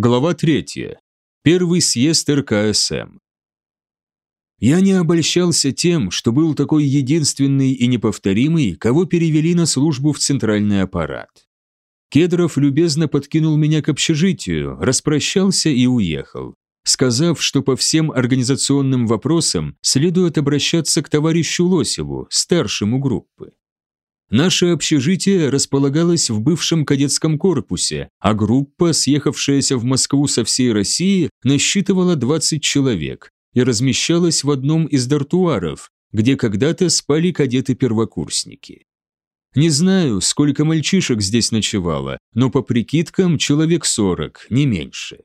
Глава 3. Первый съезд РКСМ. Я не обольщался тем, что был такой единственный и неповторимый, кого перевели на службу в центральный аппарат. Кедров любезно подкинул меня к общежитию, распрощался и уехал, сказав, что по всем организационным вопросам следует обращаться к товарищу Лосеву, старшему группы. Наше общежитие располагалось в бывшем кадетском корпусе, а группа, съехавшаяся в Москву со всей России, насчитывала 20 человек и размещалась в одном из дартуаров, где когда-то спали кадеты-первокурсники. Не знаю, сколько мальчишек здесь ночевало, но по прикидкам человек 40, не меньше.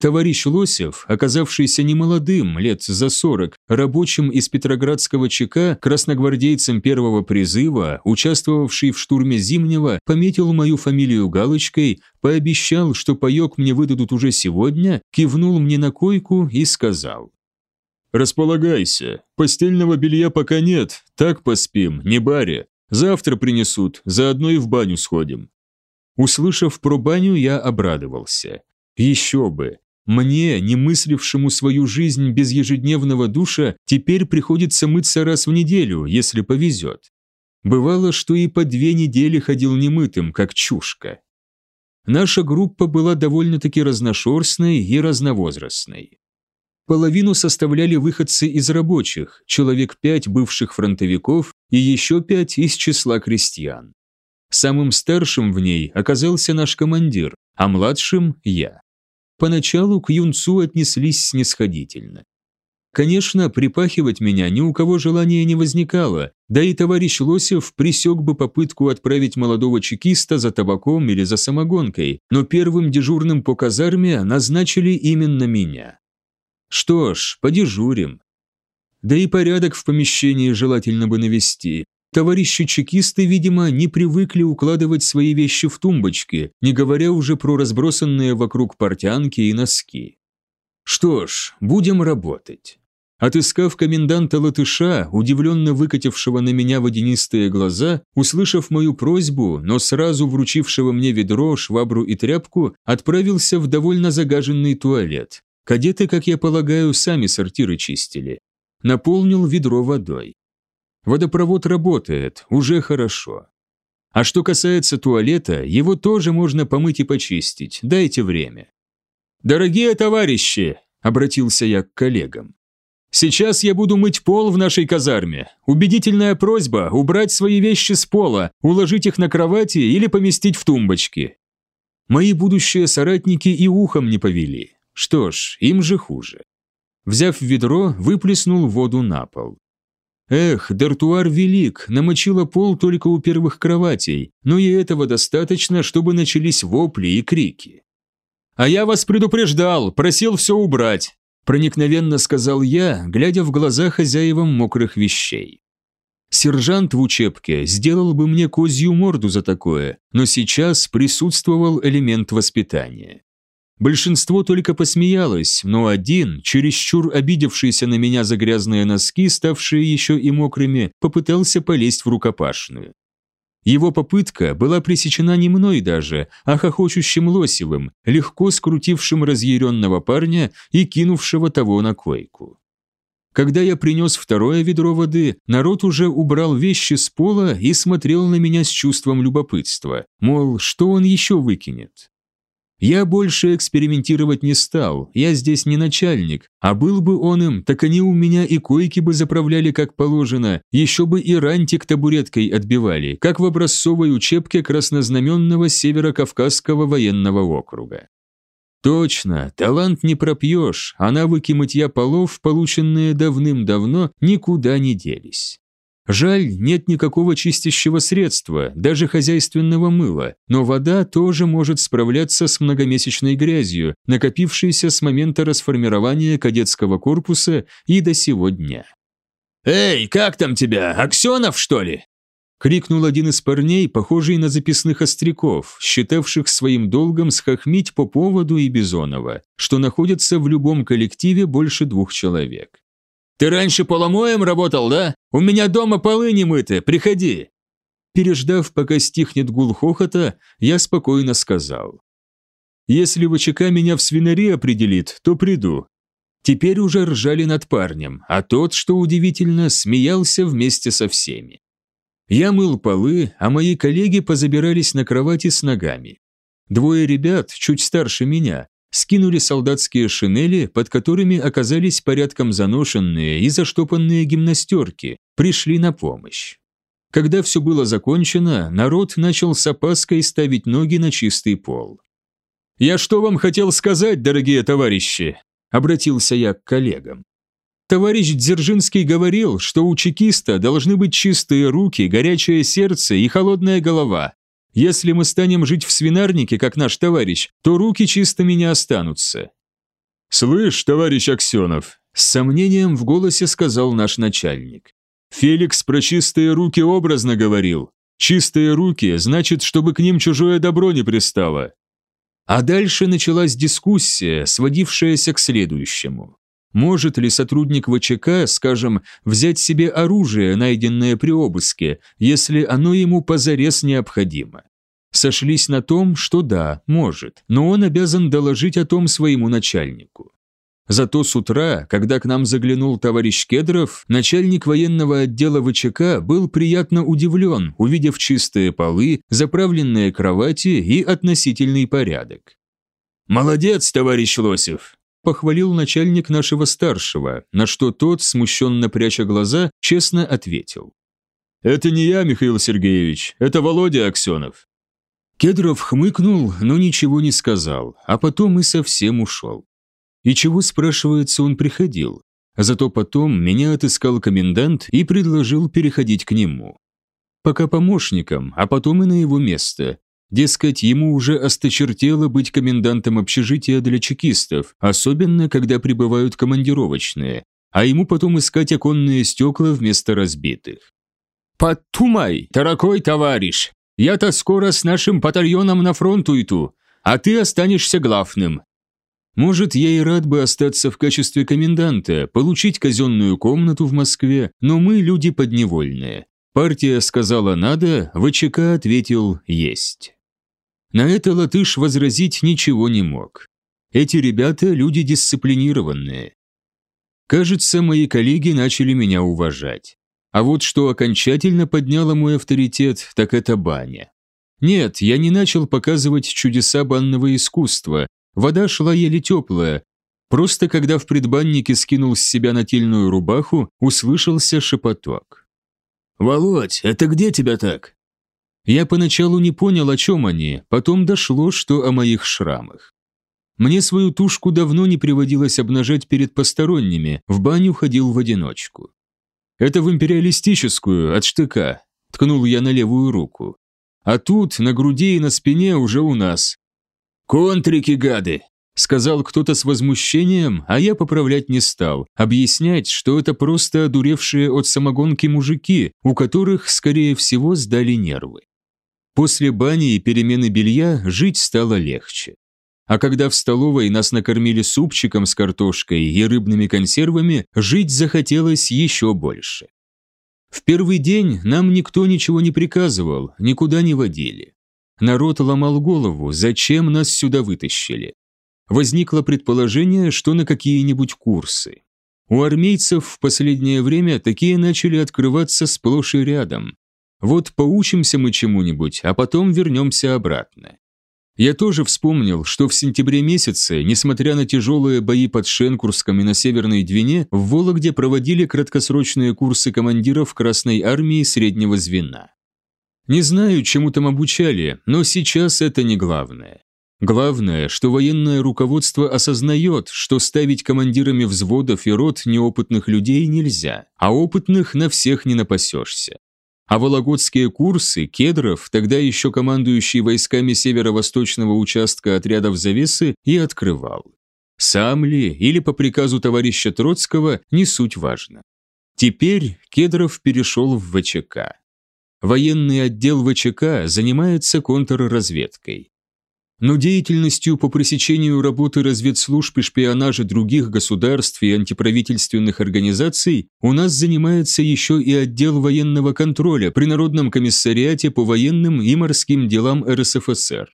Товарищ Лосев, оказавшийся немолодым, лет за сорок, рабочим из Петроградского ЧК, красногвардейцем первого призыва, участвовавший в штурме Зимнего, пометил мою фамилию галочкой, пообещал, что паек мне выдадут уже сегодня, кивнул мне на койку и сказал. «Располагайся, постельного белья пока нет, так поспим, не баре. Завтра принесут, заодно и в баню сходим». Услышав про баню, я обрадовался. Еще бы, мне, не мыслившему свою жизнь без ежедневного душа, теперь приходится мыться раз в неделю, если повезет. Бывало, что и по две недели ходил немытым, как чушка. Наша группа была довольно-таки разношерстной и разновозрастной. Половину составляли выходцы из рабочих, человек пять бывших фронтовиков и еще пять из числа крестьян. Самым старшим в ней оказался наш командир, а младшим – я. Поначалу к юнцу отнеслись снисходительно. Конечно, припахивать меня ни у кого желания не возникало, да и товарищ Лосев присек бы попытку отправить молодого чекиста за табаком или за самогонкой, но первым дежурным по казарме назначили именно меня. Что ж, подежурим. Да и порядок в помещении желательно бы навести, Товарищи чекисты, видимо, не привыкли укладывать свои вещи в тумбочки, не говоря уже про разбросанные вокруг портянки и носки. Что ж, будем работать. Отыскав коменданта латыша, удивленно выкатившего на меня водянистые глаза, услышав мою просьбу, но сразу вручившего мне ведро, швабру и тряпку, отправился в довольно загаженный туалет. Кадеты, как я полагаю, сами сортиры чистили. Наполнил ведро водой. Водопровод работает, уже хорошо. А что касается туалета, его тоже можно помыть и почистить, дайте время. «Дорогие товарищи!» – обратился я к коллегам. «Сейчас я буду мыть пол в нашей казарме. Убедительная просьба – убрать свои вещи с пола, уложить их на кровати или поместить в тумбочки». Мои будущие соратники и ухом не повели. Что ж, им же хуже. Взяв ведро, выплеснул воду на пол. Эх, дартуар велик, намочила пол только у первых кроватей, но и этого достаточно, чтобы начались вопли и крики. «А я вас предупреждал, просил все убрать», проникновенно сказал я, глядя в глаза хозяевам мокрых вещей. Сержант в учебке сделал бы мне козью морду за такое, но сейчас присутствовал элемент воспитания. Большинство только посмеялось, но один, чересчур обидевшийся на меня за грязные носки, ставшие еще и мокрыми, попытался полезть в рукопашную. Его попытка была пресечена не мной даже, а хохочущим Лосевым, легко скрутившим разъяренного парня и кинувшего того на койку. Когда я принес второе ведро воды, народ уже убрал вещи с пола и смотрел на меня с чувством любопытства, мол, что он еще выкинет. Я больше экспериментировать не стал, я здесь не начальник, а был бы он им, так они у меня и койки бы заправляли как положено, еще бы и рантик табуреткой отбивали, как в образцовой учебке краснознаменного Северо-Кавказского военного округа. Точно, талант не пропьешь, а навыки мытья полов, полученные давным-давно, никуда не делись. Жаль, нет никакого чистящего средства, даже хозяйственного мыла, но вода тоже может справляться с многомесячной грязью, накопившейся с момента расформирования кадетского корпуса и до сего дня. «Эй, как там тебя, Аксенов, что ли?» крикнул один из парней, похожий на записных остряков, считавших своим долгом схохмить по поводу и Бизонова, что находится в любом коллективе больше двух человек. Ты раньше поломоем работал, да? У меня дома полы не мыты, приходи!» Переждав, пока стихнет гул хохота, я спокойно сказал. Если ВЧК меня в свинари определит, то приду. Теперь уже ржали над парнем, а тот, что удивительно, смеялся вместе со всеми. Я мыл полы, а мои коллеги позабирались на кровати с ногами. Двое ребят, чуть старше меня, скинули солдатские шинели, под которыми оказались порядком заношенные и заштопанные гимнастерки, пришли на помощь. Когда все было закончено, народ начал с опаской ставить ноги на чистый пол. «Я что вам хотел сказать, дорогие товарищи?» – обратился я к коллегам. Товарищ Дзержинский говорил, что у чекиста должны быть чистые руки, горячее сердце и холодная голова. Если мы станем жить в свинарнике, как наш товарищ, то руки чистыми не останутся. «Слышь, товарищ Аксенов», – с сомнением в голосе сказал наш начальник. «Феликс про чистые руки образно говорил. Чистые руки – значит, чтобы к ним чужое добро не пристало». А дальше началась дискуссия, сводившаяся к следующему. Может ли сотрудник ВЧК, скажем, взять себе оружие, найденное при обыске, если оно ему позарез необходимо? Сошлись на том, что да, может, но он обязан доложить о том своему начальнику. Зато с утра, когда к нам заглянул товарищ Кедров, начальник военного отдела ВЧК был приятно удивлен, увидев чистые полы, заправленные кровати и относительный порядок. «Молодец, товарищ Лосев!» Похвалил начальник нашего старшего, на что тот, смущенно пряча глаза, честно ответил. «Это не я, Михаил Сергеевич, это Володя Аксенов». Кедров хмыкнул, но ничего не сказал, а потом и совсем ушел. И чего, спрашивается, он приходил? Зато потом меня отыскал комендант и предложил переходить к нему. Пока помощником, а потом и на его место, Дескать, ему уже осточертело быть комендантом общежития для чекистов, особенно когда прибывают командировочные, а ему потом искать оконные стекла вместо разбитых. «Подтумай, дорогой товарищ! Я-то скоро с нашим батальоном на фронт уйду, а ты останешься главным». Может, я и рад бы остаться в качестве коменданта, получить казенную комнату в Москве, но мы люди подневольные. Партия сказала «надо», ВЧК ответил «есть». На это латыш возразить ничего не мог. Эти ребята – люди дисциплинированные. Кажется, мои коллеги начали меня уважать. А вот что окончательно подняло мой авторитет, так это баня. Нет, я не начал показывать чудеса банного искусства, вода шла еле теплая, просто когда в предбаннике скинул с себя нательную рубаху, услышался шепоток. «Володь, это где тебя так?» Я поначалу не понял, о чем они, потом дошло, что о моих шрамах. Мне свою тушку давно не приводилось обнажать перед посторонними, в баню ходил в одиночку. Это в империалистическую, от штыка, ткнул я на левую руку. А тут, на груди и на спине уже у нас. «Контрики, гады!» – сказал кто-то с возмущением, а я поправлять не стал, объяснять, что это просто одуревшие от самогонки мужики, у которых, скорее всего, сдали нервы. После бани и перемены белья жить стало легче. А когда в столовой нас накормили супчиком с картошкой и рыбными консервами, жить захотелось еще больше. В первый день нам никто ничего не приказывал, никуда не водили. Народ ломал голову, зачем нас сюда вытащили. Возникло предположение, что на какие-нибудь курсы. У армейцев в последнее время такие начали открываться сплошь и рядом, вот поучимся мы чему-нибудь, а потом вернемся обратно. Я тоже вспомнил, что в сентябре месяце, несмотря на тяжелые бои под Шенкурском и на Северной Двине, в Вологде проводили краткосрочные курсы командиров Красной Армии среднего звена. Не знаю, чему там обучали, но сейчас это не главное. Главное, что военное руководство осознает, что ставить командирами взводов и рот неопытных людей нельзя, а опытных на всех не напасешься а вологодские курсы Кедров, тогда еще командующий войсками северо-восточного участка отрядов Завесы, и открывал. Сам ли или по приказу товарища Троцкого, не суть важно. Теперь Кедров перешел в ВЧК. Военный отдел ВЧК занимается контрразведкой но деятельностью по пресечению работы разведслужб и шпионажа других государств и антиправительственных организаций у нас занимается еще и отдел военного контроля при Народном комиссариате по военным и морским делам РСФСР.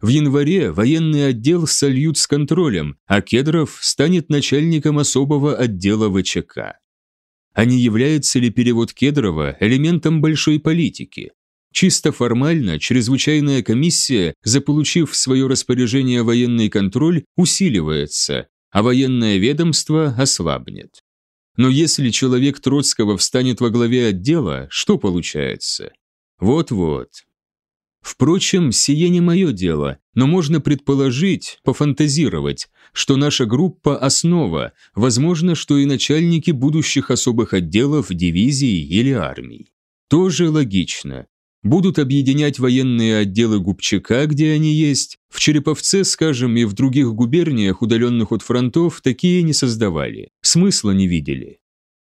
В январе военный отдел сольют с контролем, а Кедров станет начальником особого отдела ВЧК. А не является ли перевод Кедрова элементом большой политики? Чисто формально чрезвычайная комиссия, заполучив в свое распоряжение военный контроль, усиливается, а военное ведомство ослабнет. Но если человек Троцкого встанет во главе отдела, что получается? Вот-вот. Впрочем, сие не мое дело, но можно предположить, пофантазировать, что наша группа – основа, возможно, что и начальники будущих особых отделов дивизий или армий. Тоже логично. Будут объединять военные отделы Губчака, где они есть. В Череповце, скажем, и в других губерниях, удаленных от фронтов, такие не создавали. Смысла не видели.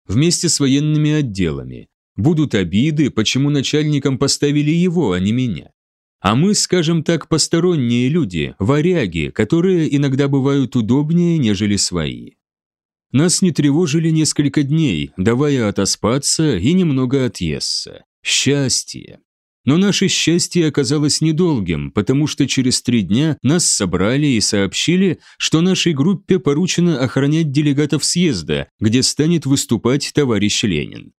Вместе с военными отделами. Будут обиды, почему начальником поставили его, а не меня. А мы, скажем так, посторонние люди, варяги, которые иногда бывают удобнее, нежели свои. Нас не тревожили несколько дней, давая отоспаться и немного отъесться. Счастье. Но наше счастье оказалось недолгим, потому что через три дня нас собрали и сообщили, что нашей группе поручено охранять делегатов съезда, где станет выступать товарищ Ленин.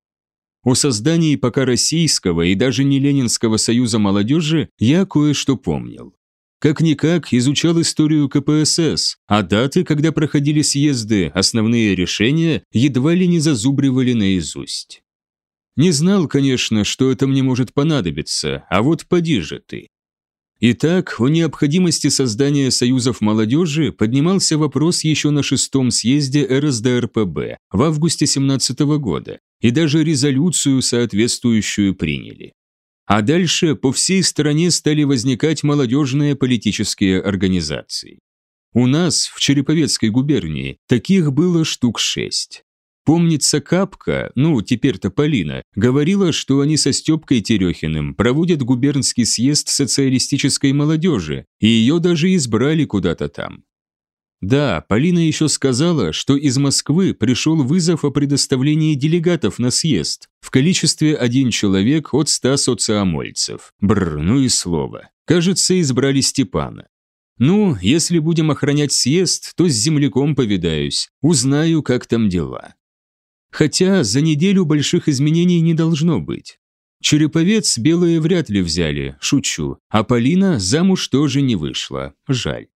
О создании пока Российского и даже не Ленинского союза молодежи я кое-что помнил. Как-никак изучал историю КПСС, а даты, когда проходили съезды, основные решения едва ли не зазубривали наизусть. Не знал, конечно, что это мне может понадобиться, а вот поди же ты. Итак, о необходимости создания союзов молодежи поднимался вопрос еще на шестом съезде РСДРПБ в августе 17 года, и даже резолюцию соответствующую приняли. А дальше по всей стране стали возникать молодежные политические организации. У нас, в Череповецкой губернии, таких было штук шесть. Помнится, Капка, ну, теперь-то Полина, говорила, что они со Степкой Терехиным проводят губернский съезд социалистической молодежи, и ее даже избрали куда-то там. Да, Полина еще сказала, что из Москвы пришел вызов о предоставлении делегатов на съезд в количестве один человек от ста социомольцев. Бррр, ну и слово. Кажется, избрали Степана. Ну, если будем охранять съезд, то с земляком повидаюсь, узнаю, как там дела. Хотя за неделю больших изменений не должно быть. Череповец белые вряд ли взяли, шучу, а Полина замуж тоже не вышла, жаль.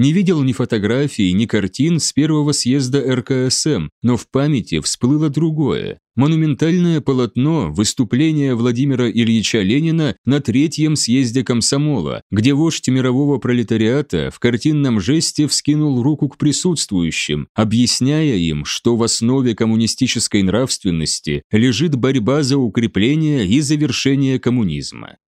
Не видел ни фотографий, ни картин с первого съезда РКСМ, но в памяти всплыло другое. Монументальное полотно выступления Владимира Ильича Ленина на третьем съезде комсомола, где вождь мирового пролетариата в картинном жесте вскинул руку к присутствующим, объясняя им, что в основе коммунистической нравственности лежит борьба за укрепление и завершение коммунизма.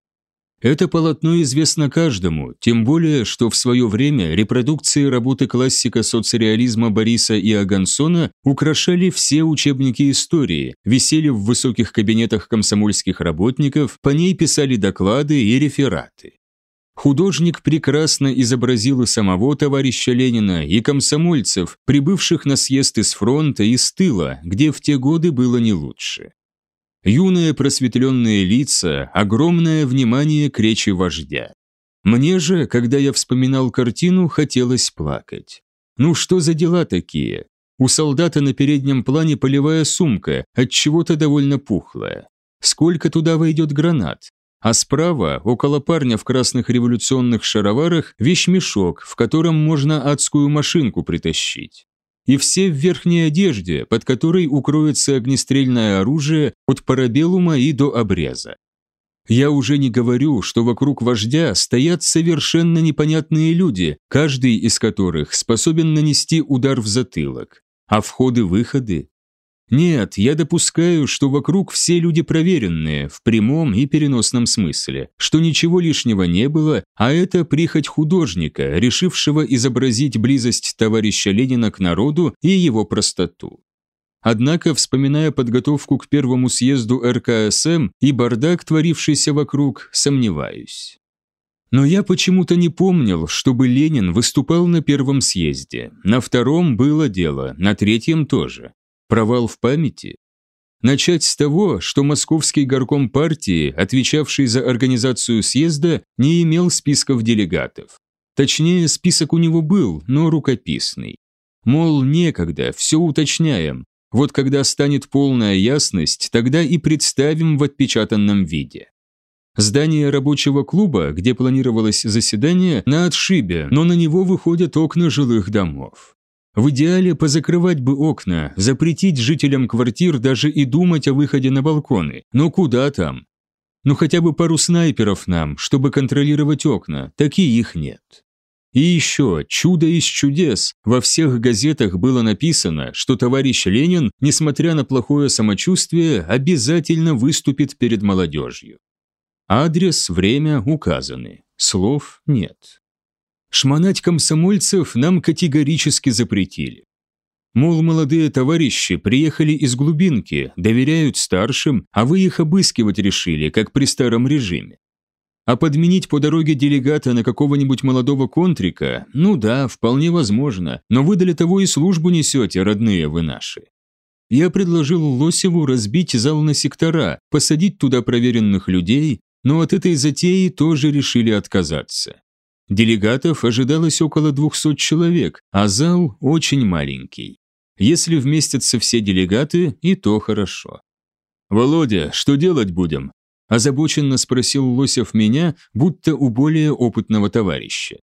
Это полотно известно каждому, тем более, что в свое время репродукции работы классика соцреализма Бориса и Агансона украшали все учебники истории, висели в высоких кабинетах комсомольских работников, по ней писали доклады и рефераты. Художник прекрасно изобразил и самого товарища Ленина, и комсомольцев, прибывших на съезд из фронта и с тыла, где в те годы было не лучше. Юные просветленные лица, огромное внимание к речи вождя. Мне же, когда я вспоминал картину, хотелось плакать. Ну что за дела такие? У солдата на переднем плане полевая сумка, от чего-то довольно пухлая. Сколько туда войдет гранат? А справа, около парня в красных революционных шароварах, вещмешок, в котором можно адскую машинку притащить и все в верхней одежде, под которой укроется огнестрельное оружие от парабеллума и до обреза. Я уже не говорю, что вокруг вождя стоят совершенно непонятные люди, каждый из которых способен нанести удар в затылок. А входы-выходы нет, я допускаю, что вокруг все люди проверенные, в прямом и переносном смысле, что ничего лишнего не было, а это прихоть художника, решившего изобразить близость товарища Ленина к народу и его простоту. Однако, вспоминая подготовку к первому съезду РКСМ и бардак, творившийся вокруг, сомневаюсь. Но я почему-то не помнил, чтобы Ленин выступал на первом съезде. На втором было дело, на третьем тоже. Провал в памяти? Начать с того, что московский горком партии, отвечавший за организацию съезда, не имел списков делегатов. Точнее, список у него был, но рукописный. Мол, некогда, все уточняем. Вот когда станет полная ясность, тогда и представим в отпечатанном виде. Здание рабочего клуба, где планировалось заседание, на отшибе, но на него выходят окна жилых домов. В идеале позакрывать бы окна, запретить жителям квартир даже и думать о выходе на балконы. Но куда там? Ну хотя бы пару снайперов нам, чтобы контролировать окна, такие их нет. И еще, чудо из чудес, во всех газетах было написано, что товарищ Ленин, несмотря на плохое самочувствие, обязательно выступит перед молодежью. Адрес, время указаны, слов нет. Шмонать комсомольцев нам категорически запретили. Мол, молодые товарищи приехали из глубинки, доверяют старшим, а вы их обыскивать решили, как при старом режиме. А подменить по дороге делегата на какого-нибудь молодого контрика, ну да, вполне возможно, но вы для того и службу несете, родные вы наши. Я предложил Лосеву разбить зал на сектора, посадить туда проверенных людей, но от этой затеи тоже решили отказаться. Делегатов ожидалось около 200 человек, а зал очень маленький. Если вместятся все делегаты, и то хорошо. «Володя, что делать будем?» – озабоченно спросил Лосев меня, будто у более опытного товарища.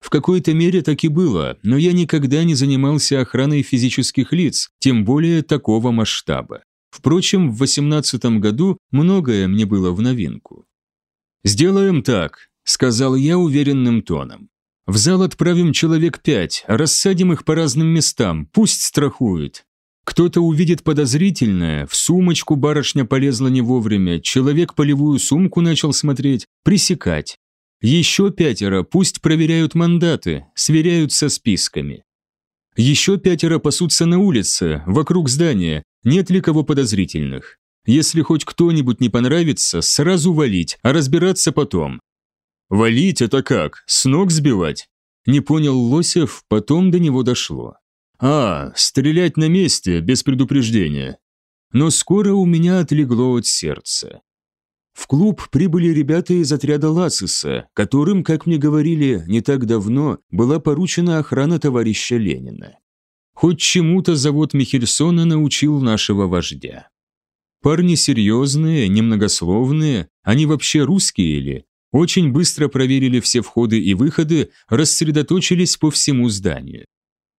В какой-то мере так и было, но я никогда не занимался охраной физических лиц, тем более такого масштаба. Впрочем, в 18 году многое мне было в новинку. «Сделаем так», – сказал я уверенным тоном. «В зал отправим человек пять, рассадим их по разным местам, пусть страхуют. Кто-то увидит подозрительное, в сумочку барышня полезла не вовремя, человек полевую сумку начал смотреть, пресекать. Еще пятеро пусть проверяют мандаты, сверяют со списками. Еще пятеро пасутся на улице, вокруг здания, нет ли кого подозрительных. Если хоть кто-нибудь не понравится, сразу валить, а разбираться потом. Валить это как? С ног сбивать? Не понял Лосев, потом до него дошло. А, стрелять на месте, без предупреждения. Но скоро у меня отлегло от сердца. В клуб прибыли ребята из отряда Лациса, которым, как мне говорили, не так давно была поручена охрана товарища Ленина. Хоть чему-то завод Михельсона научил нашего вождя. Парни серьезные, немногословные, они вообще русские или? Очень быстро проверили все входы и выходы, рассредоточились по всему зданию.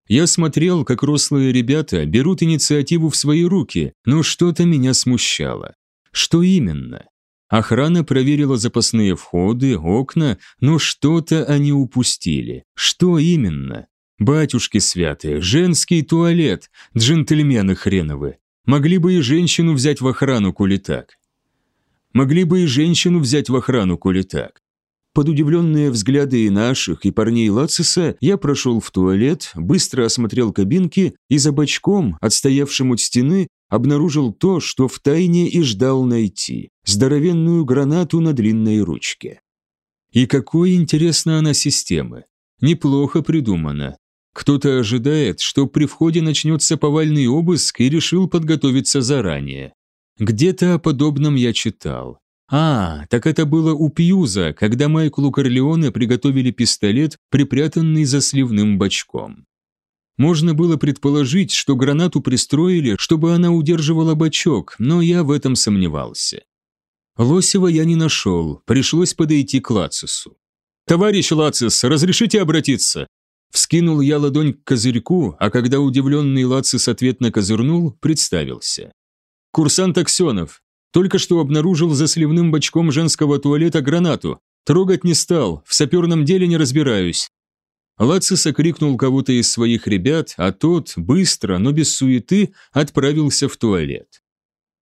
Я смотрел, как рослые ребята берут инициативу в свои руки, но что-то меня смущало. Что именно? Охрана проверила запасные входы, окна, но что-то они упустили. Что именно? Батюшки святые, женский туалет, джентльмены хреновы. Могли бы и женщину взять в охрану, коли так. Могли бы и женщину взять в охрану, коли так. Под удивленные взгляды и наших, и парней Лациса я прошел в туалет, быстро осмотрел кабинки и за бочком, отстоявшим от стены, обнаружил то, что втайне и ждал найти – здоровенную гранату на длинной ручке. И какой, интересно, она системы. Неплохо придумано. Кто-то ожидает, что при входе начнется повальный обыск и решил подготовиться заранее. Где-то о подобном я читал. А, так это было у Пьюза, когда Майклу Корлеоне приготовили пистолет, припрятанный за сливным бачком. Можно было предположить, что гранату пристроили, чтобы она удерживала бачок, но я в этом сомневался. Лосева я не нашел, пришлось подойти к Лацису. «Товарищ Лацис, разрешите обратиться?» Вскинул я ладонь к козырьку, а когда удивленный Лацис ответно козырнул, представился. «Курсант Аксенов. Только что обнаружил за сливным бачком женского туалета гранату. Трогать не стал, в саперном деле не разбираюсь». Лацис окрикнул кого-то из своих ребят, а тот, быстро, но без суеты, отправился в туалет.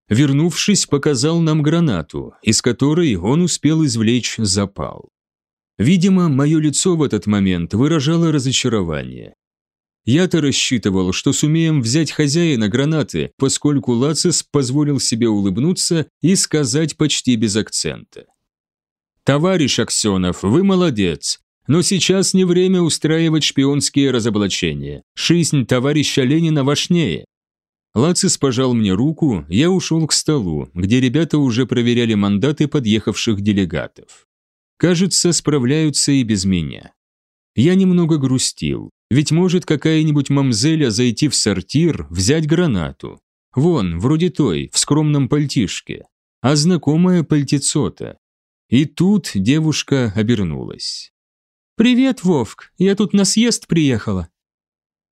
Вернувшись, показал нам гранату, из которой он успел извлечь запал. Видимо, мое лицо в этот момент выражало разочарование. Я-то рассчитывал, что сумеем взять хозяина гранаты, поскольку Лацис позволил себе улыбнуться и сказать почти без акцента. «Товарищ Аксенов, вы молодец, но сейчас не время устраивать шпионские разоблачения. Жизнь товарища Ленина важнее». Лацис пожал мне руку, я ушел к столу, где ребята уже проверяли мандаты подъехавших делегатов. Кажется, справляются и без меня. Я немного грустил, ведь может какая-нибудь мамзеля зайти в сортир, взять гранату. Вон, вроде той, в скромном пальтишке. А знакомая пальтецо-то. И тут девушка обернулась. «Привет, Вовк, я тут на съезд приехала».